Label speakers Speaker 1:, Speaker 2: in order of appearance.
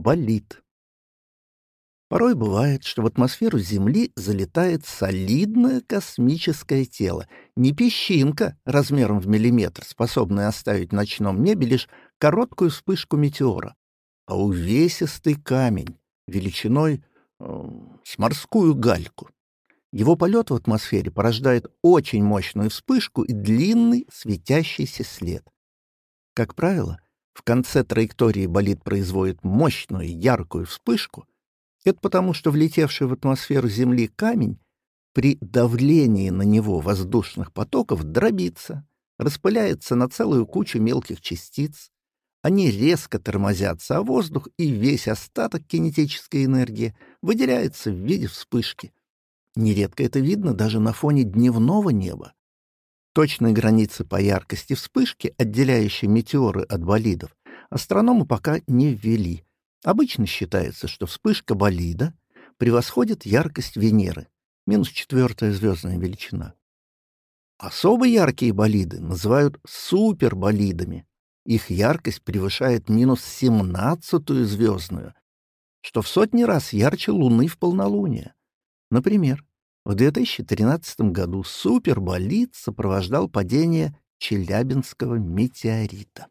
Speaker 1: болид. Порой бывает, что в атмосферу Земли залетает солидное космическое тело, не песчинка размером в миллиметр, способная оставить в ночном небе лишь короткую вспышку метеора, а увесистый камень величиной э, с морскую гальку. Его полет в атмосфере порождает очень мощную вспышку и длинный светящийся след. Как правило, в конце траектории болид производит мощную яркую вспышку, это потому, что влетевший в атмосферу Земли камень при давлении на него воздушных потоков дробится, распыляется на целую кучу мелких частиц, они резко тормозятся, а воздух и весь остаток кинетической энергии выделяется в виде вспышки. Нередко это видно даже на фоне дневного неба. Точные границы по яркости вспышки, отделяющие метеоры от болидов, астрономы пока не ввели — Обычно считается, что вспышка болида превосходит яркость Венеры, минус четвертая звездная величина. Особо яркие болиды называют суперболидами. Их яркость превышает минус семнадцатую звездную, что в сотни раз ярче Луны в полнолуние. Например, в 2013 году суперболид сопровождал падение Челябинского метеорита.